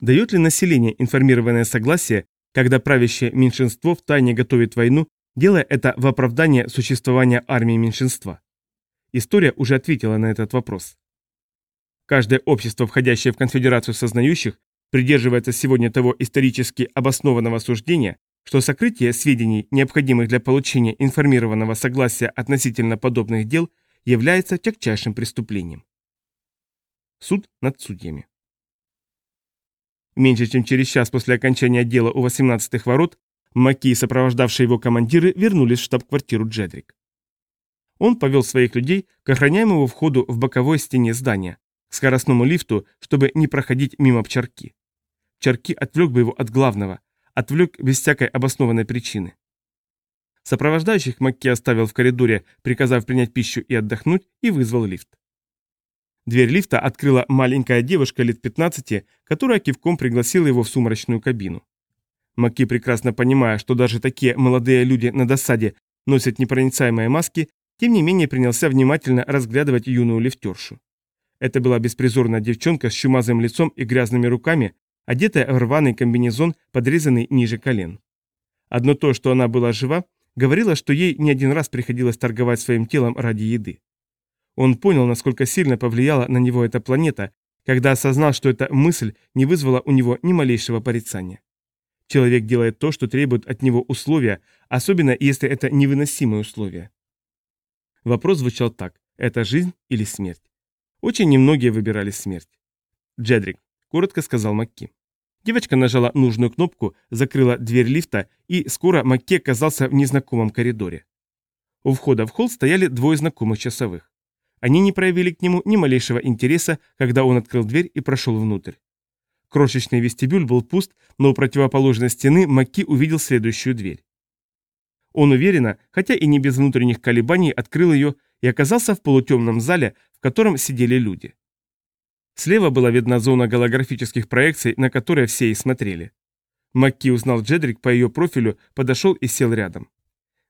Дает ли население информированное согласие, когда правящее меньшинство втайне готовит войну, делая это в оправдание существования армии меньшинства? История уже ответила на этот вопрос. Каждое общество, входящее в конфедерацию сознающих, придерживается сегодня того исторически обоснованного суждения, что сокрытие сведений, необходимых для получения информированного согласия относительно подобных дел, является тягчайшим преступлением. Суд над судьями. Меньше чем через час после окончания дела у 18-х ворот, Маки и сопровождавшие его командиры вернулись в штаб-квартиру Джедрик. Он повел своих людей к охраняемому входу в боковой стене здания, к скоростному лифту, чтобы не проходить мимо пчарки. Чарки отвлек бы его от главного, отвлек без всякой обоснованной причины. Сопровождающих Макки оставил в коридоре, приказав принять пищу и отдохнуть, и вызвал лифт. Дверь лифта открыла маленькая девушка лет 15, которая кивком пригласила его в сумрачную кабину. Макки, прекрасно понимая, что даже такие молодые люди на досаде носят непроницаемые маски, тем не менее принялся внимательно разглядывать юную лифтершу. Это была беспризорная девчонка с чумазым лицом и грязными руками, одетая в рваный комбинезон, подрезанный ниже колен. Одно то, что она была жива, говорило, что ей не один раз приходилось торговать своим телом ради еды. Он понял, насколько сильно повлияла на него эта планета, когда осознал, что эта мысль не вызвала у него ни малейшего порицания. Человек делает то, что требует от него условия, особенно если это невыносимые условия. Вопрос звучал так – это жизнь или смерть? Очень немногие выбирали смерть. «Джедрик», – коротко сказал Макки. Девочка нажала нужную кнопку, закрыла дверь лифта, и скоро Макке оказался в незнакомом коридоре. У входа в холл стояли двое знакомых часовых. Они не проявили к нему ни малейшего интереса, когда он открыл дверь и прошел внутрь. Крошечный вестибюль был пуст, но у противоположной стены Макки увидел следующую дверь. Он уверенно, хотя и не без внутренних колебаний, открыл ее и оказался в полутемном зале, в котором сидели люди. Слева была видна зона голографических проекций, на которые все и смотрели. Макки узнал Джедрик по ее профилю, подошел и сел рядом.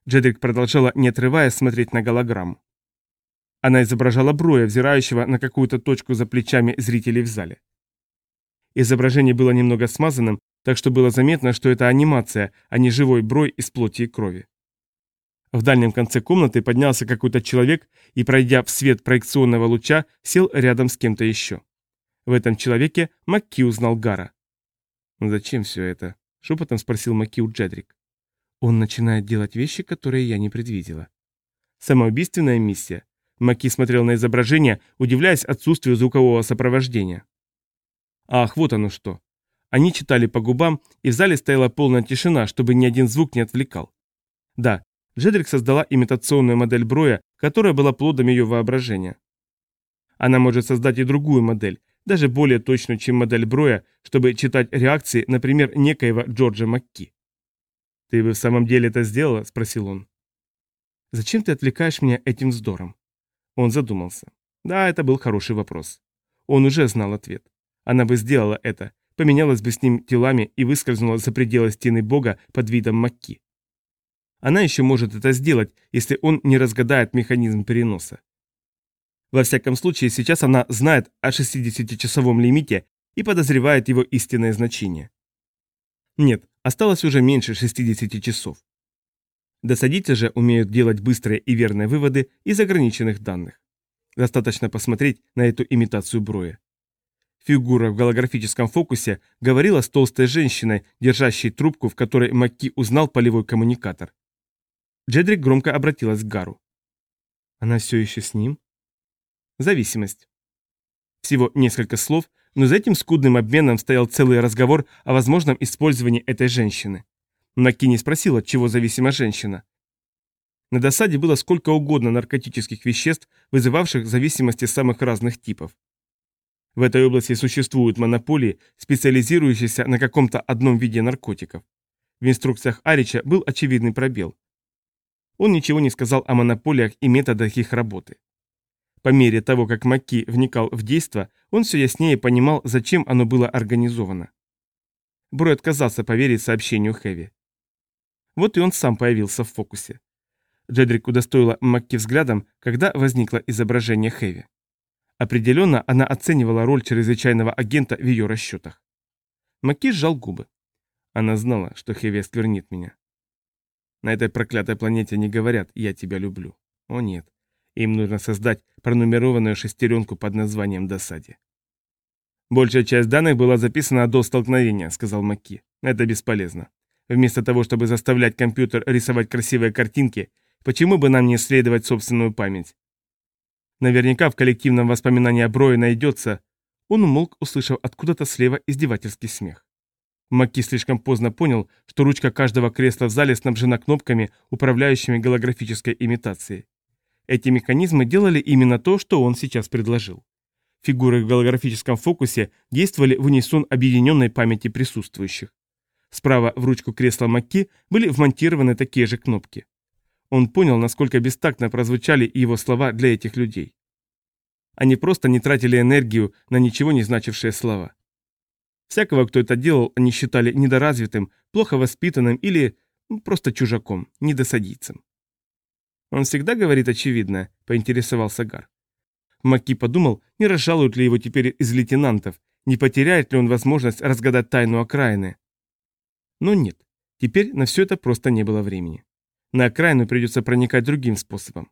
Джедрик продолжала, не отрываясь, смотреть на голограмму. Она изображала Броя, взирающего на какую-то точку за плечами зрителей в зале. Изображение было немного смазанным, так что было заметно, что это анимация, а не живой Брой из плоти и крови. В дальнем конце комнаты поднялся какой-то человек и, пройдя в свет проекционного луча, сел рядом с кем-то еще. В этом человеке Макки узнал Гара. «Зачем все это?» — шепотом спросил Макки у Джедрик. «Он начинает делать вещи, которые я не предвидела». «Самоубийственная миссия». Макки смотрел на изображение, удивляясь отсутствию звукового сопровождения. Ах, вот оно что. Они читали по губам, и в зале стояла полная тишина, чтобы ни один звук не отвлекал. Да, Джедрик создала имитационную модель Броя, которая была плодом ее воображения. Она может создать и другую модель, даже более точную, чем модель Броя, чтобы читать реакции, например, некоего Джорджа Макки. «Ты бы в самом деле это сделала?» – спросил он. «Зачем ты отвлекаешь меня этим вздором?» Он задумался. Да, это был хороший вопрос. Он уже знал ответ. Она бы сделала это, поменялась бы с ним телами и выскользнула за пределы стены Бога под видом Макки. Она еще может это сделать, если он не разгадает механизм переноса. Во всяком случае, сейчас она знает о 60-часовом лимите и подозревает его истинное значение. Нет, осталось уже меньше 60 часов. Досадители же умеют делать быстрые и верные выводы из ограниченных данных. Достаточно посмотреть на эту имитацию броя. Фигура в голографическом фокусе говорила с толстой женщиной, держащей трубку, в которой Макки узнал полевой коммуникатор. Джедрик громко обратилась к Гару. «Она все еще с ним?» Зависимость. Всего несколько слов, но за этим скудным обменом стоял целый разговор о возможном использовании этой женщины. Наки не спросил, от чего зависима женщина. На досаде было сколько угодно наркотических веществ, вызывавших зависимости самых разных типов. В этой области существуют монополии, специализирующиеся на каком-то одном виде наркотиков. В инструкциях Арича был очевидный пробел. Он ничего не сказал о монополиях и методах их работы. По мере того, как Макки вникал в действо, он все яснее понимал, зачем оно было организовано. Брой отказался поверить сообщению Хэви. Вот и он сам появился в фокусе. Джедрик удостоила Макки взглядом, когда возникло изображение Хэви. Определенно, она оценивала роль чрезвычайного агента в ее расчетах. Маки сжал губы. Она знала, что Хеви осквернит меня. На этой проклятой планете не говорят «я тебя люблю». О нет, им нужно создать пронумерованную шестеренку под названием «Досаде». «Большая часть данных была записана до столкновения», — сказал Маки. «Это бесполезно. Вместо того, чтобы заставлять компьютер рисовать красивые картинки, почему бы нам не исследовать собственную память? Наверняка в коллективном воспоминании о Брое найдется...» Он умолк, услышав откуда-то слева издевательский смех. Маки слишком поздно понял, что ручка каждого кресла в зале снабжена кнопками, управляющими голографической имитацией. Эти механизмы делали именно то, что он сейчас предложил. Фигуры в голографическом фокусе действовали в унисон объединенной памяти присутствующих. Справа в ручку кресла Макки были вмонтированы такие же кнопки. Он понял, насколько бестактно прозвучали его слова для этих людей. Они просто не тратили энергию на ничего не значившие слова. Всякого, кто это делал, они считали недоразвитым, плохо воспитанным или просто чужаком, недосадийцем. «Он всегда говорит очевидно», — поинтересовался Гар. Маки подумал, не разжалуют ли его теперь из лейтенантов, не потеряет ли он возможность разгадать тайну окраины. Но нет, теперь на все это просто не было времени. На окраину придется проникать другим способом.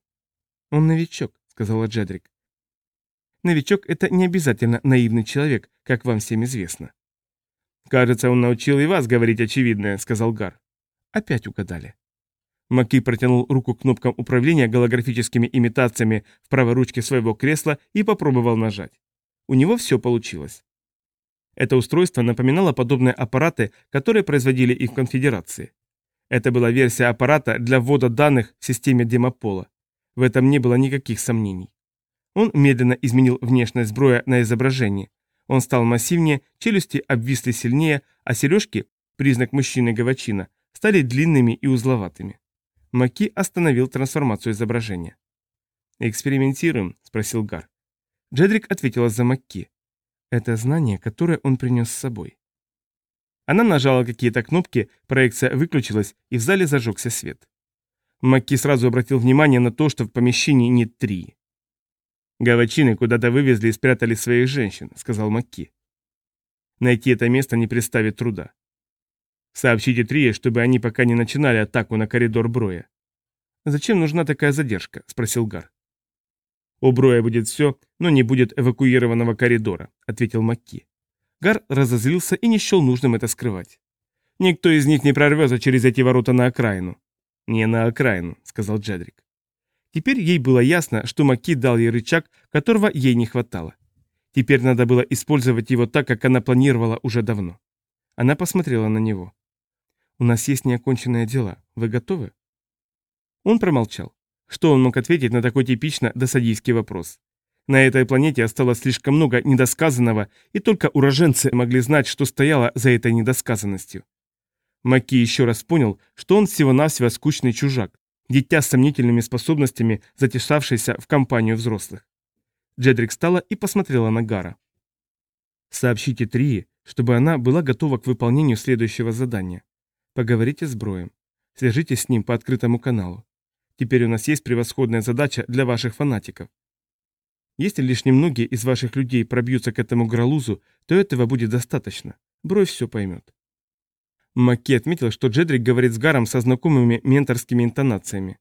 «Он новичок», — сказала Джедрик. «Новичок — это не обязательно наивный человек, как вам всем известно». «Кажется, он научил и вас говорить очевидное», — сказал Гар. Опять угадали. Маки протянул руку кнопкам управления голографическими имитациями в правой ручке своего кресла и попробовал нажать. У него все получилось. Это устройство напоминало подобные аппараты, которые производили их в конфедерации. Это была версия аппарата для ввода данных в системе демопола. В этом не было никаких сомнений. Он медленно изменил внешность сброя на изображении. Он стал массивнее, челюсти обвисли сильнее, а сережки, признак мужчины-гавачина, стали длинными и узловатыми. Маки остановил трансформацию изображения. «Экспериментируем?» – спросил Гар. Джедрик ответила за Макки. «Это знание, которое он принес с собой». Она нажала какие-то кнопки, проекция выключилась, и в зале зажегся свет. Макки сразу обратил внимание на то, что в помещении нет три. «Гавачины куда-то вывезли и спрятали своих женщин», — сказал Макки. «Найти это место не представит труда. Сообщите Трие, чтобы они пока не начинали атаку на коридор Броя. «Зачем нужна такая задержка?» – спросил Гар. «У Броя будет все, но не будет эвакуированного коридора», – ответил Макки. Гар разозлился и не счел нужным это скрывать. «Никто из них не прорвется через эти ворота на окраину». «Не на окраину», – сказал Джедрик. Теперь ей было ясно, что Макки дал ей рычаг, которого ей не хватало. Теперь надо было использовать его так, как она планировала уже давно. Она посмотрела на него. У нас есть неоконченное дело. Вы готовы?» Он промолчал. Что он мог ответить на такой типично досадийский вопрос? На этой планете осталось слишком много недосказанного, и только уроженцы могли знать, что стояло за этой недосказанностью. Маки еще раз понял, что он всего-навсего скучный чужак, дитя с сомнительными способностями, затесавшийся в компанию взрослых. Джедрик встала и посмотрела на Гара. «Сообщите Трии, чтобы она была готова к выполнению следующего задания. Поговорите с Броем. Свяжитесь с ним по открытому каналу. Теперь у нас есть превосходная задача для ваших фанатиков. Если лишь немногие из ваших людей пробьются к этому гралузу, то этого будет достаточно. Брой все поймет. Макки отметил, что Джедрик говорит с Гаром со знакомыми менторскими интонациями.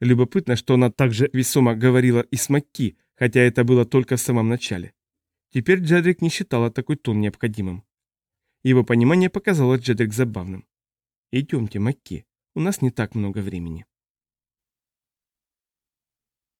Любопытно, что она также весомо говорила и с Макки, хотя это было только в самом начале. Теперь Джедрик не считала такой тон необходимым. Его понимание показалось Джедрик забавным. «Идемте, Макки, у нас не так много времени».